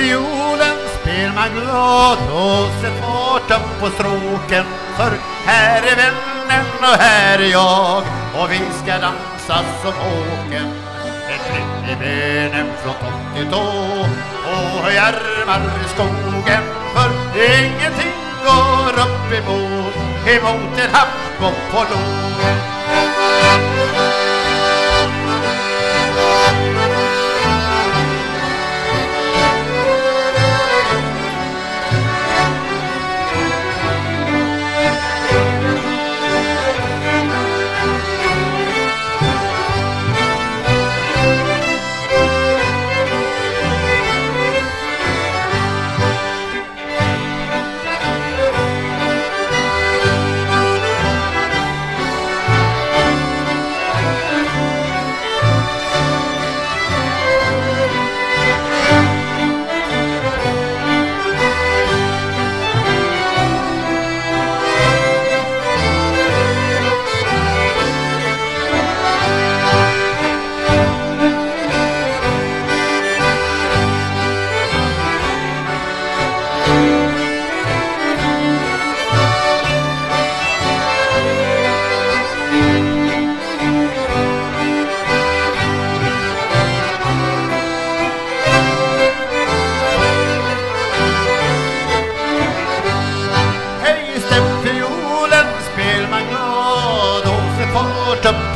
fiolen spel man glad och sätt fart upp på stråken. För här är vännen och här är jag och vi ska dansa som åken. Ett klipp i benen från topp till tå och höj armar i skogen. För ingenting går upp emot, emot en happ på logen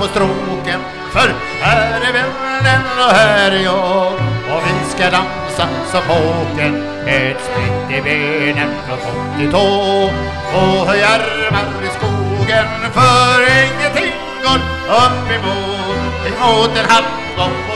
på stråken. För här är vännen och här är jag. Och vi ska dansa som fåken Ett spritt i benen från topp till tå. Och höj armar i skogen För ingenting går upp emot, emot en hatt på